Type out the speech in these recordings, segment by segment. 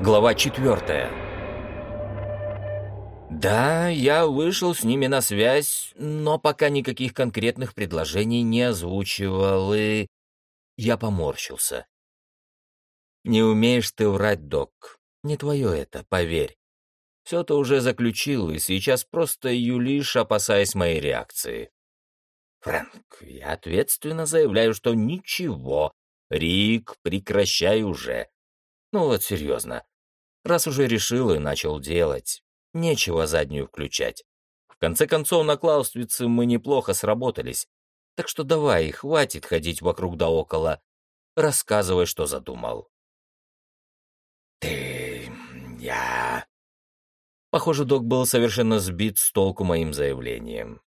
Глава четвертая. Да, я вышел с ними на связь, но пока никаких конкретных предложений не озвучивал, и... Я поморщился. Не умеешь ты врать, док. Не твое это, поверь. Все ты уже заключил, и сейчас просто юлишь, опасаясь моей реакции. Фрэнк, я ответственно заявляю, что ничего. Рик, прекращай уже. Ну вот серьезно. Раз уже решил и начал делать, нечего заднюю включать. В конце концов, на Клаустрице мы неплохо сработались. Так что давай, хватит ходить вокруг да около. Рассказывай, что задумал. Ты... я... Похоже, док был совершенно сбит с толку моим заявлением.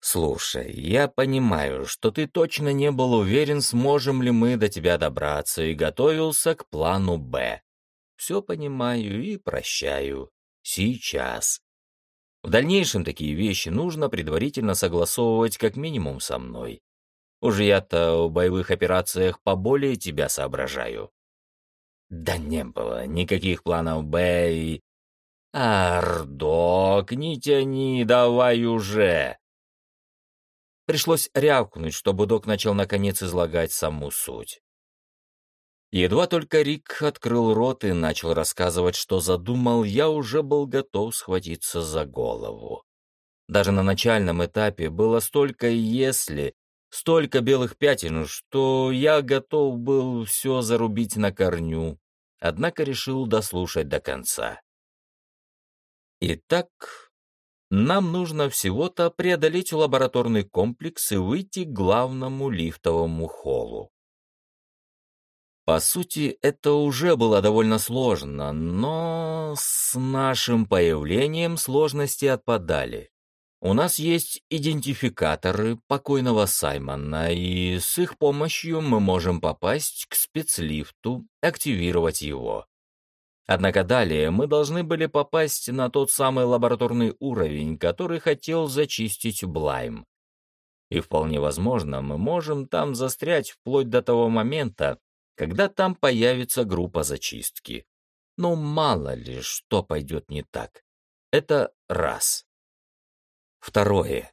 «Слушай, я понимаю, что ты точно не был уверен, сможем ли мы до тебя добраться, и готовился к плану «Б». Все понимаю и прощаю. Сейчас. В дальнейшем такие вещи нужно предварительно согласовывать как минимум со мной. Уже я-то в боевых операциях поболее тебя соображаю». «Да не было никаких планов «Б» и...» «Ардок, не тяни, давай уже!» Пришлось рявкнуть, чтобы док начал наконец излагать саму суть. Едва только Рик открыл рот и начал рассказывать, что задумал, я уже был готов схватиться за голову. Даже на начальном этапе было столько «если», столько белых пятен, что я готов был все зарубить на корню, однако решил дослушать до конца. Итак, нам нужно всего-то преодолеть лабораторный комплекс и выйти к главному лифтовому холлу. По сути, это уже было довольно сложно, но с нашим появлением сложности отпадали. У нас есть идентификаторы покойного Саймона, и с их помощью мы можем попасть к спецлифту, активировать его. Однако далее мы должны были попасть на тот самый лабораторный уровень, который хотел зачистить Блайм. И вполне возможно, мы можем там застрять вплоть до того момента, когда там появится группа зачистки. Но мало ли, что пойдет не так. Это раз. Второе.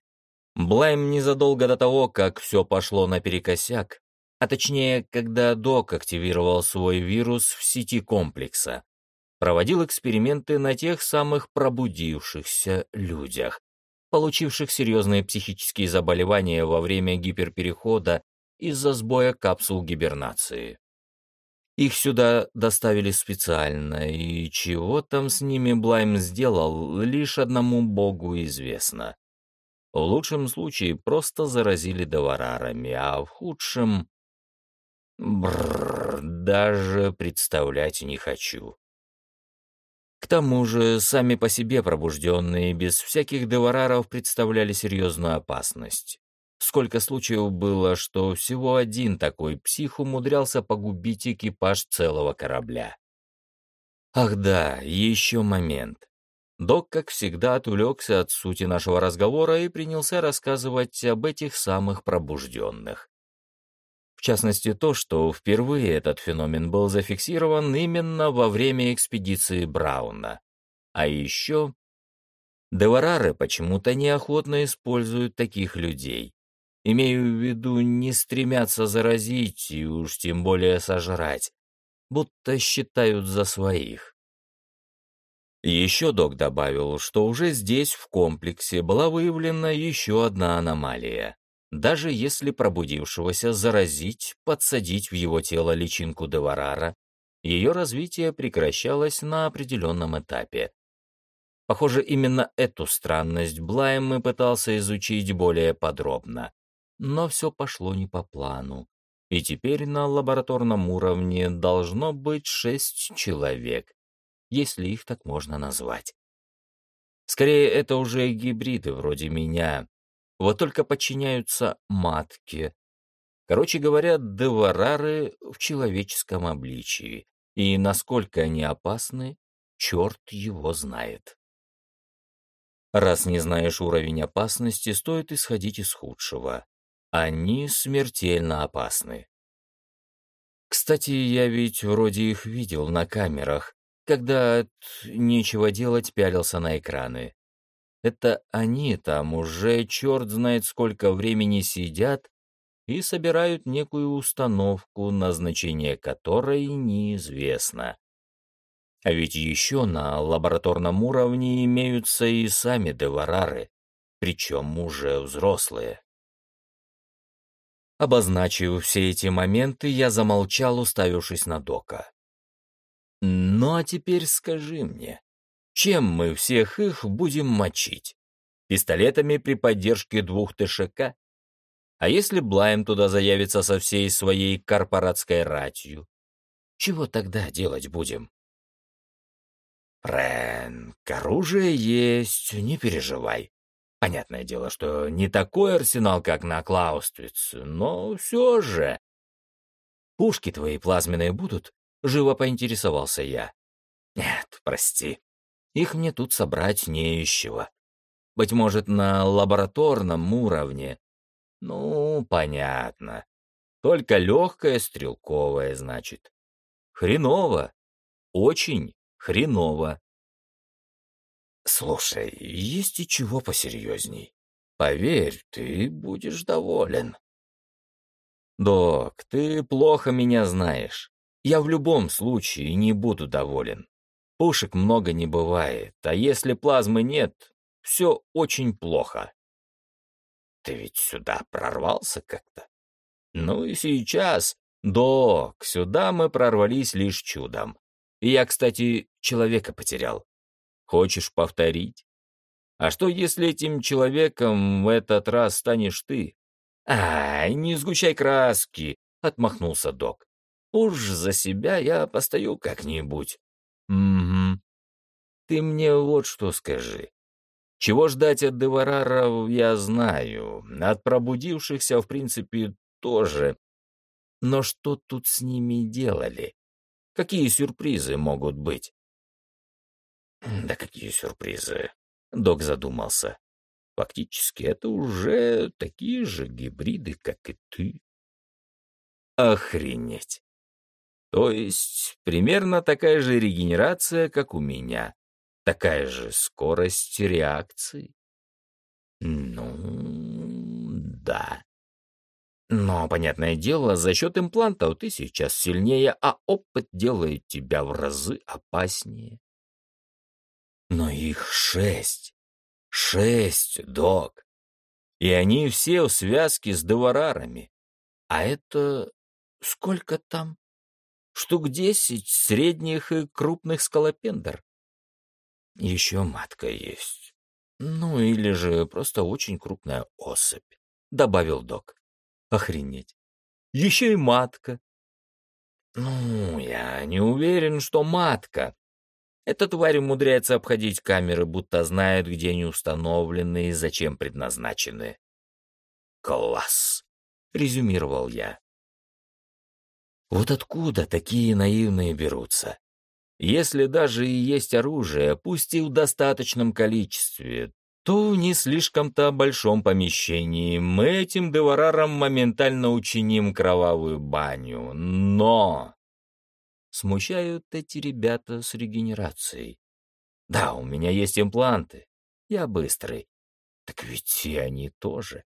Блайм незадолго до того, как все пошло наперекосяк, а точнее, когда Док активировал свой вирус в сети комплекса, проводил эксперименты на тех самых пробудившихся людях, получивших серьезные психические заболевания во время гиперперехода из-за сбоя капсул гибернации. Их сюда доставили специально, и чего там с ними Блайм сделал, лишь одному богу известно. В лучшем случае просто заразили доварарами, а в худшем... Бррр, даже представлять не хочу. К тому же, сами по себе пробужденные без всяких девараров представляли серьезную опасность. Сколько случаев было, что всего один такой псих умудрялся погубить экипаж целого корабля. Ах да, еще момент. Док, как всегда, отвлекся от сути нашего разговора и принялся рассказывать об этих самых пробужденных. В частности, то, что впервые этот феномен был зафиксирован именно во время экспедиции Брауна. А еще... Деварары почему-то неохотно используют таких людей. Имею в виду, не стремятся заразить и уж тем более сожрать, будто считают за своих. Еще док добавил, что уже здесь, в комплексе, была выявлена еще одна аномалия. Даже если пробудившегося заразить, подсадить в его тело личинку Деварара, ее развитие прекращалось на определенном этапе. Похоже, именно эту странность Блайм и пытался изучить более подробно. Но все пошло не по плану. И теперь на лабораторном уровне должно быть шесть человек, если их так можно назвать. Скорее, это уже гибриды вроде меня, вот только подчиняются матке. Короче говоря, деварары в человеческом обличии. И насколько они опасны, черт его знает. Раз не знаешь уровень опасности, стоит исходить из худшего. Они смертельно опасны. Кстати, я ведь вроде их видел на камерах, когда от нечего делать пялился на экраны. Это они там уже черт знает сколько времени сидят и собирают некую установку, назначение которой неизвестно. А ведь еще на лабораторном уровне имеются и сами деварары, причем уже взрослые. Обозначив все эти моменты, я замолчал, уставившись на Дока. «Ну а теперь скажи мне, чем мы всех их будем мочить? Пистолетами при поддержке двух ТШК? А если Блайм туда заявится со всей своей корпоратской ратью? Чего тогда делать будем? Фрэнк, оружие есть, не переживай. Понятное дело, что не такой арсенал, как на Клаустрице, но все же. Пушки твои плазменные будут? Живо поинтересовался я. Нет, прости. Их мне тут собрать не из чего. Быть может, на лабораторном уровне. Ну, понятно. Только легкое стрелковое, значит. Хреново. Очень хреново. Слушай, есть и чего посерьезней. Поверь, ты будешь доволен. Док, ты плохо меня знаешь. Я в любом случае не буду доволен. Пушек много не бывает, а если плазмы нет, все очень плохо. Ты ведь сюда прорвался как-то? Ну и сейчас, док, сюда мы прорвались лишь чудом. И я, кстати, человека потерял. Хочешь повторить? А что, если этим человеком в этот раз станешь ты? Ай, не сгущай краски, отмахнулся док. Уж за себя я постою как-нибудь. Угу. Ты мне вот что скажи. Чего ждать от Девараров, я знаю. От пробудившихся, в принципе, тоже. Но что тут с ними делали? Какие сюрпризы могут быть? Да какие сюрпризы? Док задумался. Фактически это уже такие же гибриды, как и ты. Охренеть. То есть примерно такая же регенерация, как у меня. Такая же скорость реакции. Ну, да. Но, понятное дело, за счет имплантов ты сейчас сильнее, а опыт делает тебя в разы опаснее. Но их шесть. Шесть, док. И они все в связке с деварарами. А это сколько там? Штук десять средних и крупных скалопендр. Еще матка есть. Ну, или же просто очень крупная особь, — добавил док. Охренеть. Еще и матка. Ну, я не уверен, что матка. Эта тварь умудряется обходить камеры, будто знает, где они установлены и зачем предназначены. «Класс!» — резюмировал я. Вот откуда такие наивные берутся? Если даже и есть оружие, пусть и в достаточном количестве, то в не слишком-то большом помещении мы этим деварарам моментально учиним кровавую баню. Но смущают эти ребята с регенерацией. Да, у меня есть импланты. Я быстрый. Так ведь и они тоже.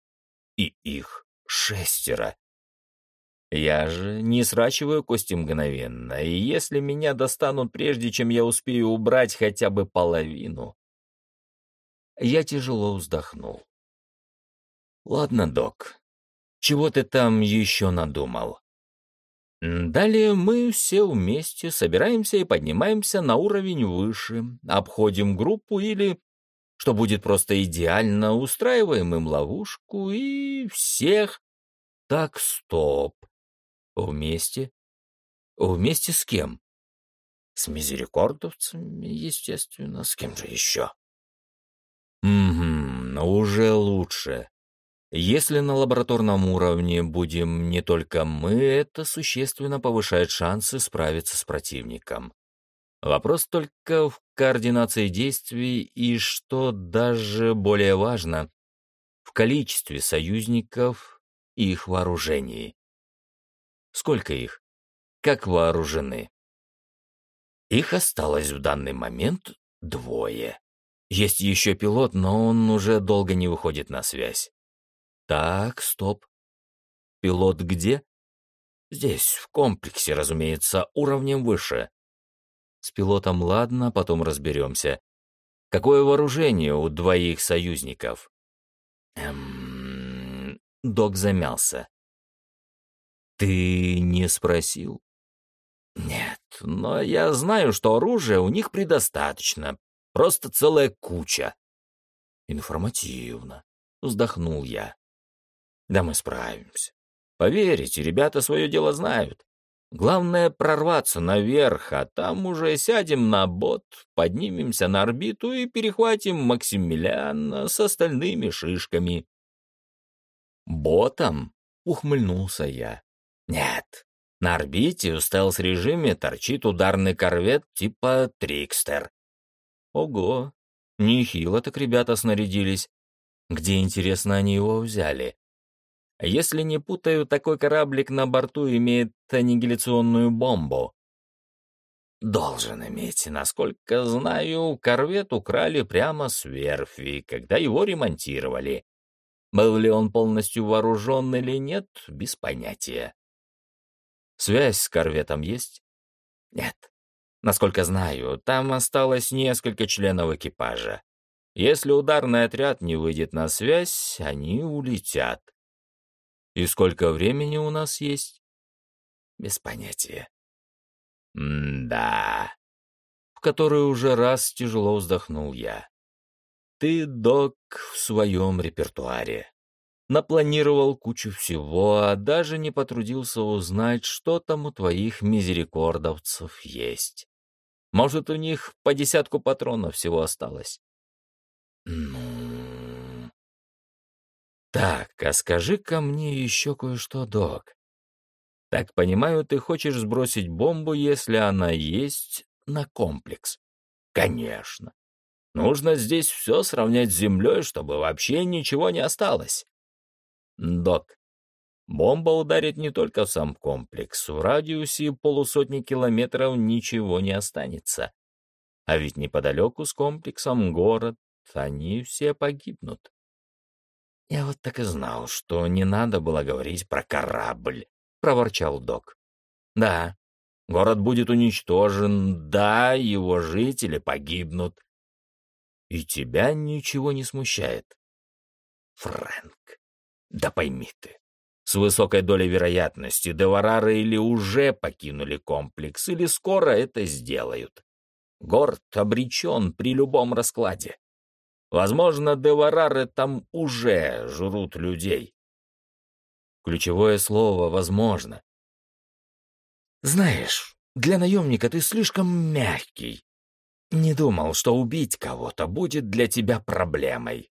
И их шестеро. Я же не сращиваю кости мгновенно, и если меня достанут прежде, чем я успею убрать хотя бы половину... Я тяжело вздохнул. Ладно, док, чего ты там еще надумал? Далее мы все вместе собираемся и поднимаемся на уровень выше, обходим группу или, что будет просто идеально, устраиваем им ловушку и всех... Так, стоп. Вместе? Вместе с кем? С мизерикордовцами, естественно. С кем же еще? Угу, уже лучше. Если на лабораторном уровне будем не только мы, это существенно повышает шансы справиться с противником. Вопрос только в координации действий и, что даже более важно, в количестве союзников и их вооружении. Сколько их? как вооружены. Их осталось в данный момент двое. Есть еще пилот, но он уже долго не выходит на связь. Так, стоп. Пилот где? Здесь, в комплексе, разумеется, уровнем выше. С пилотом ладно, потом разберемся. Какое вооружение у двоих союзников? Эм... Док замялся. Ты не спросил? Нет, но я знаю, что оружия у них предостаточно. Просто целая куча. Информативно. Вздохнул я. Да мы справимся. Поверите, ребята свое дело знают. Главное прорваться наверх, а там уже сядем на бот, поднимемся на орбиту и перехватим Максимилиана с остальными шишками. «Ботом?» — ухмыльнулся я. «Нет, на орбите в стелс-режиме торчит ударный корвет типа «Трикстер». Ого, нехило так ребята снарядились. Где, интересно, они его взяли? Если не путаю, такой кораблик на борту имеет аннигиляционную бомбу. Должен иметь. Насколько знаю, корвет украли прямо с верфи, когда его ремонтировали. Был ли он полностью вооружен или нет, без понятия. Связь с корветом есть? Нет. Насколько знаю, там осталось несколько членов экипажа. Если ударный отряд не выйдет на связь, они улетят. И сколько времени у нас есть? Без понятия. М-да. В который уже раз тяжело вздохнул я. Ты, док, в своем репертуаре. Напланировал кучу всего, а даже не потрудился узнать, что там у твоих мизерикордовцев есть. Может, у них по десятку патронов всего осталось. Ну, «Так, а скажи-ка мне еще кое-что, док. Так понимаю, ты хочешь сбросить бомбу, если она есть, на комплекс?» «Конечно. Нужно здесь все сравнять с землей, чтобы вообще ничего не осталось». «Док, бомба ударит не только в сам комплекс. В радиусе полусотни километров ничего не останется. А ведь неподалеку с комплексом город, они все погибнут. «Я вот так и знал, что не надо было говорить про корабль», — проворчал док. «Да, город будет уничтожен, да, его жители погибнут. И тебя ничего не смущает». «Фрэнк, да пойми ты, с высокой долей вероятности Деварары или уже покинули комплекс, или скоро это сделают. Город обречен при любом раскладе. Возможно, деварары там уже жрут людей. Ключевое слово «возможно». Знаешь, для наемника ты слишком мягкий. Не думал, что убить кого-то будет для тебя проблемой.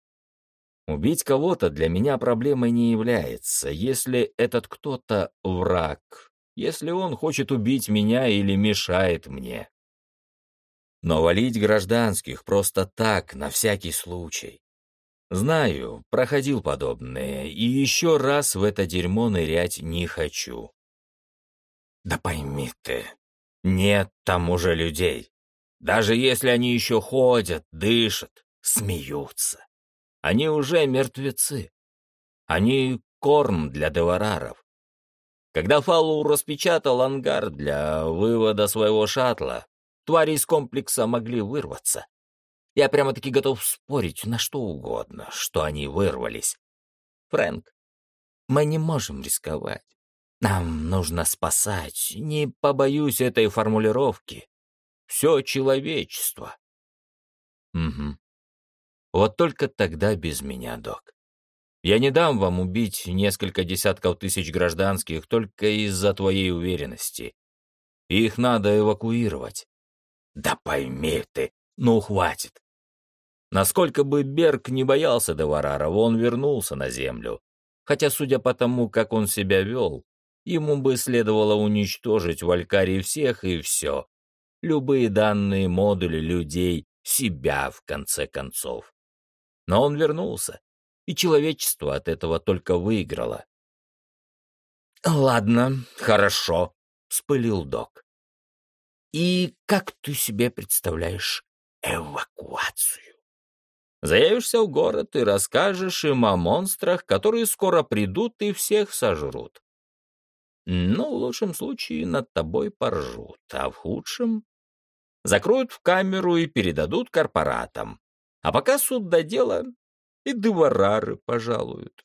Убить кого-то для меня проблемой не является, если этот кто-то враг, если он хочет убить меня или мешает мне. Но валить гражданских просто так, на всякий случай. Знаю, проходил подобное, и еще раз в это дерьмо нырять не хочу. Да пойми ты, нет там уже людей. Даже если они еще ходят, дышат, смеются. Они уже мертвецы. Они корм для девараров. Когда Фалу распечатал ангар для вывода своего шаттла, твари из комплекса могли вырваться. Я прямо-таки готов спорить на что угодно, что они вырвались. Фрэнк, мы не можем рисковать. Нам нужно спасать, не побоюсь этой формулировки, все человечество. Угу. Вот только тогда без меня, док. Я не дам вам убить несколько десятков тысяч гражданских только из-за твоей уверенности. Их надо эвакуировать. Да пойми ты, ну хватит. Насколько бы Берг не боялся Деварарова, он вернулся на землю. Хотя, судя по тому, как он себя вел, ему бы следовало уничтожить в всех и все. Любые данные, модули, людей, себя, в конце концов. Но он вернулся, и человечество от этого только выиграло. «Ладно, хорошо», вспылил док. «И как ты себе представляешь эвакуацию?» Заявишься в город и расскажешь им о монстрах, которые скоро придут и всех сожрут. Ну, в лучшем случае над тобой поржут, а в худшем — закроют в камеру и передадут корпоратам. А пока суд до дела, и деварары пожалуют.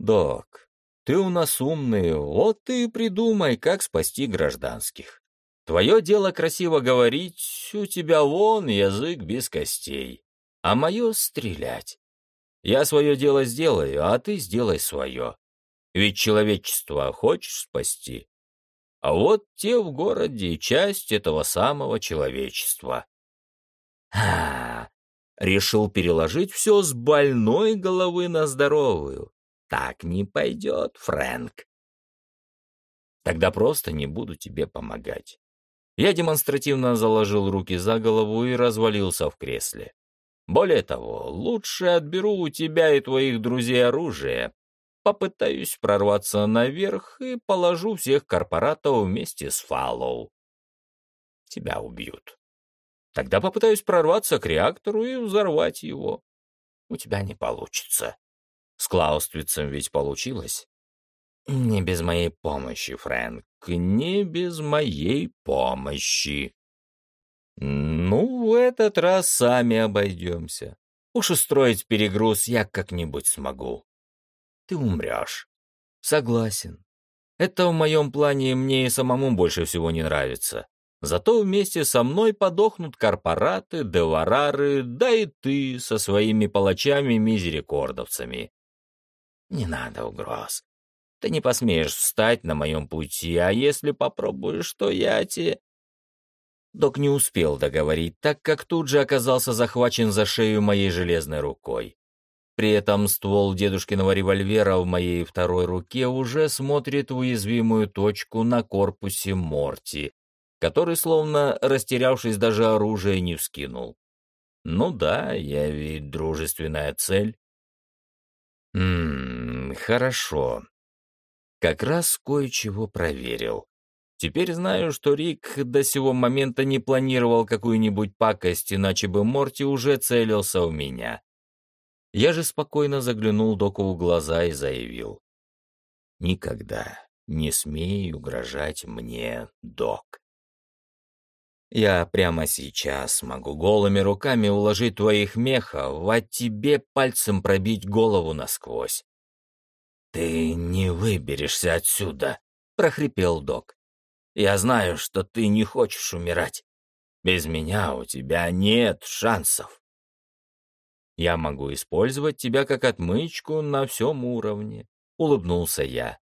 Док, ты у нас умный, вот ты и придумай, как спасти гражданских. Твое дело красиво говорить, у тебя вон язык без костей а мое — стрелять. Я свое дело сделаю, а ты сделай свое. Ведь человечество хочешь спасти? А вот те в городе — часть этого самого человечества. А, решил переложить все с больной головы на здоровую. Так не пойдет, Фрэнк. Тогда просто не буду тебе помогать. Я демонстративно заложил руки за голову и развалился в кресле. Более того, лучше отберу у тебя и твоих друзей оружие, попытаюсь прорваться наверх и положу всех корпоратов вместе с Фаллоу. Тебя убьют. Тогда попытаюсь прорваться к реактору и взорвать его. У тебя не получится. С Клаустовицем ведь получилось. Не без моей помощи, Фрэнк, не без моей помощи. «Ну, в этот раз сами обойдемся. Уж устроить перегруз я как-нибудь смогу. Ты умрешь». «Согласен. Это в моем плане мне и самому больше всего не нравится. Зато вместе со мной подохнут корпораты, деварары, да и ты со своими палачами-мизерикордовцами. Не надо угроз. Ты не посмеешь встать на моем пути, а если попробуешь, то я тебе... Док не успел договорить, так как тут же оказался захвачен за шею моей железной рукой. При этом ствол дедушкиного револьвера в моей второй руке уже смотрит уязвимую точку на корпусе Морти, который, словно растерявшись, даже оружие не вскинул. Ну да, я ведь дружественная цель. Ммм, хорошо. Как раз кое-чего проверил. Теперь знаю, что Рик до сего момента не планировал какую-нибудь пакость, иначе бы Морти уже целился в меня. Я же спокойно заглянул Доку в глаза и заявил. «Никогда не смей угрожать мне, Док. Я прямо сейчас могу голыми руками уложить твоих мехов, а тебе пальцем пробить голову насквозь». «Ты не выберешься отсюда», — прохрипел Док. Я знаю, что ты не хочешь умирать. Без меня у тебя нет шансов. Я могу использовать тебя как отмычку на всем уровне, — улыбнулся я.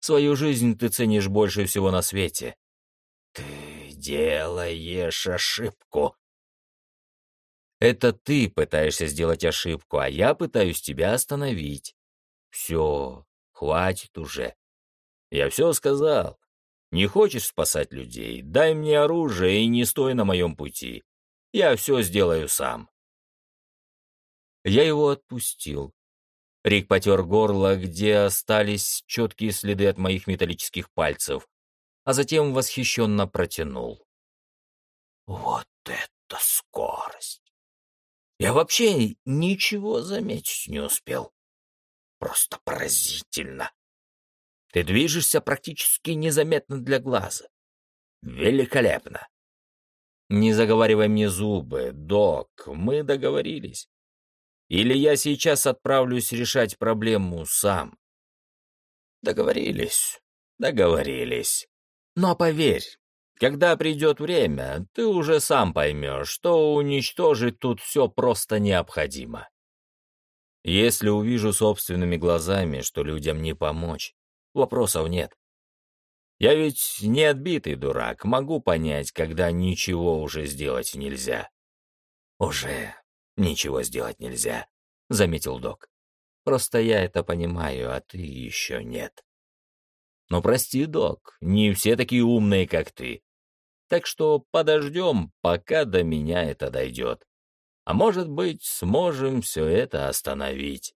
Свою жизнь ты ценишь больше всего на свете. Ты делаешь ошибку. Это ты пытаешься сделать ошибку, а я пытаюсь тебя остановить. Все, хватит уже. Я все сказал. Не хочешь спасать людей? Дай мне оружие и не стой на моем пути. Я все сделаю сам. Я его отпустил. Рик потер горло, где остались четкие следы от моих металлических пальцев, а затем восхищенно протянул. Вот это скорость! Я вообще ничего заметить не успел. Просто поразительно. Ты движешься практически незаметно для глаза. Великолепно. Не заговаривай мне зубы, док, мы договорились. Или я сейчас отправлюсь решать проблему сам. Договорились, договорились. Но поверь, когда придет время, ты уже сам поймешь, что уничтожить тут все просто необходимо. Если увижу собственными глазами, что людям не помочь, Вопросов нет. Я ведь не отбитый дурак, могу понять, когда ничего уже сделать нельзя. Уже ничего сделать нельзя, заметил док. Просто я это понимаю, а ты еще нет. Но прости, док, не все такие умные, как ты. Так что подождем, пока до меня это дойдет. А может быть, сможем все это остановить.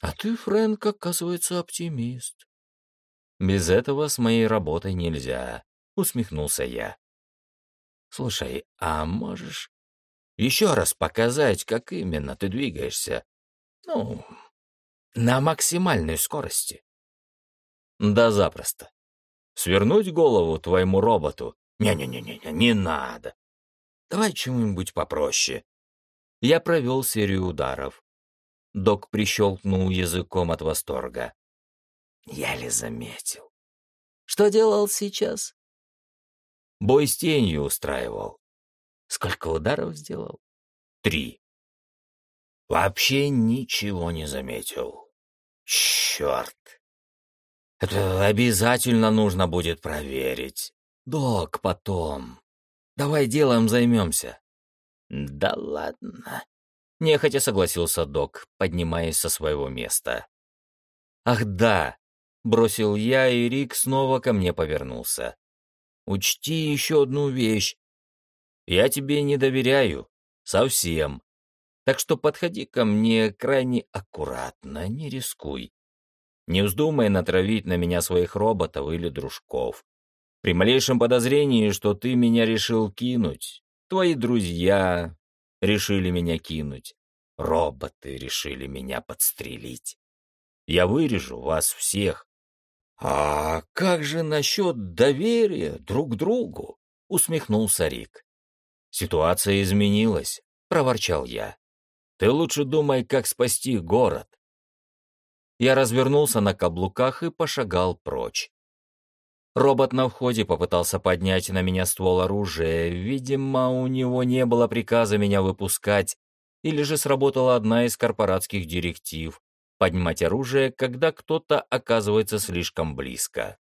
А ты, Фрэнк, оказывается, оптимист. Без этого с моей работой нельзя, усмехнулся я. Слушай, а можешь еще раз показать, как именно ты двигаешься? Ну, на максимальной скорости. Да запросто. Свернуть голову твоему роботу? Не-не-не-не, не надо. Давай чему-нибудь попроще. Я провел серию ударов. Док прищелкнул языком от восторга. Еле заметил. Что делал сейчас? Бой с тенью устраивал. Сколько ударов сделал? Три. Вообще ничего не заметил. Черт. Это обязательно нужно будет проверить. Док, потом. Давай делом займемся. Да ладно. Нехотя согласился док, поднимаясь со своего места. Ах да, бросил я, и Рик снова ко мне повернулся. Учти еще одну вещь. Я тебе не доверяю. Совсем. Так что подходи ко мне крайне аккуратно, не рискуй. Не вздумай натравить на меня своих роботов или дружков. При малейшем подозрении, что ты меня решил кинуть, твои друзья решили меня кинуть, роботы решили меня подстрелить. Я вырежу вас всех. А как же насчет доверия друг другу? Усмехнулся Рик. Ситуация изменилась, проворчал я. Ты лучше думай, как спасти город. Я развернулся на каблуках и пошагал прочь. Робот на входе попытался поднять на меня ствол оружия. Видимо, у него не было приказа меня выпускать, или же сработала одна из корпоратских директив — поднимать оружие, когда кто-то оказывается слишком близко.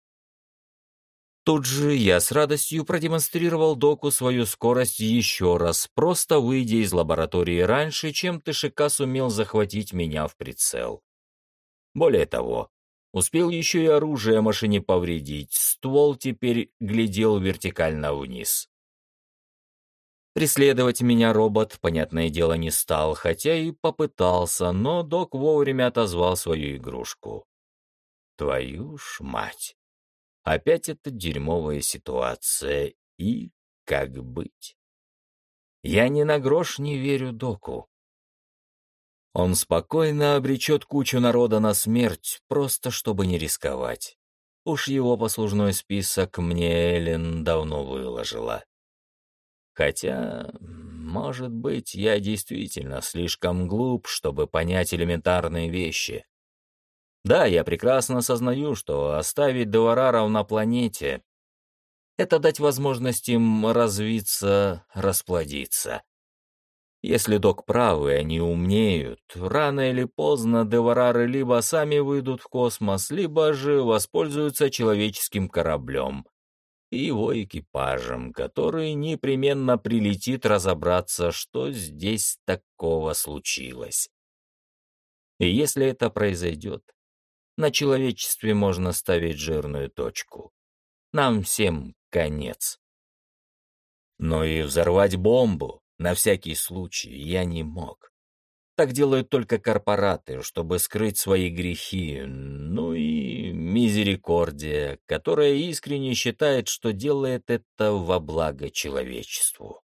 Тут же я с радостью продемонстрировал доку свою скорость еще раз, просто выйдя из лаборатории раньше, чем Тышика сумел захватить меня в прицел. Более того, успел еще и оружие машине повредить, ствол теперь глядел вертикально вниз. Преследовать меня робот, понятное дело, не стал, хотя и попытался, но док вовремя отозвал свою игрушку. Твою ж мать! Опять эта дерьмовая ситуация, и как быть? Я ни на грош не верю доку. Он спокойно обречет кучу народа на смерть, просто чтобы не рисковать. Уж его послужной список мне Эллен давно выложила. Хотя, может быть, я действительно слишком глуп, чтобы понять элементарные вещи. Да, я прекрасно осознаю, что оставить Девараров на планете — это дать возможность им развиться, расплодиться. Если док правы, они умнеют. Рано или поздно деварары либо сами выйдут в космос, либо же воспользуются человеческим кораблем и его экипажем, который непременно прилетит разобраться, что здесь такого случилось. И если это произойдет, на человечестве можно ставить жирную точку. Нам всем конец. Но и взорвать бомбу, на всякий случай я не мог. Так делают только корпораты, чтобы скрыть свои грехи, ну и мизерикордия, которая искренне считает, что делает это во благо человечеству.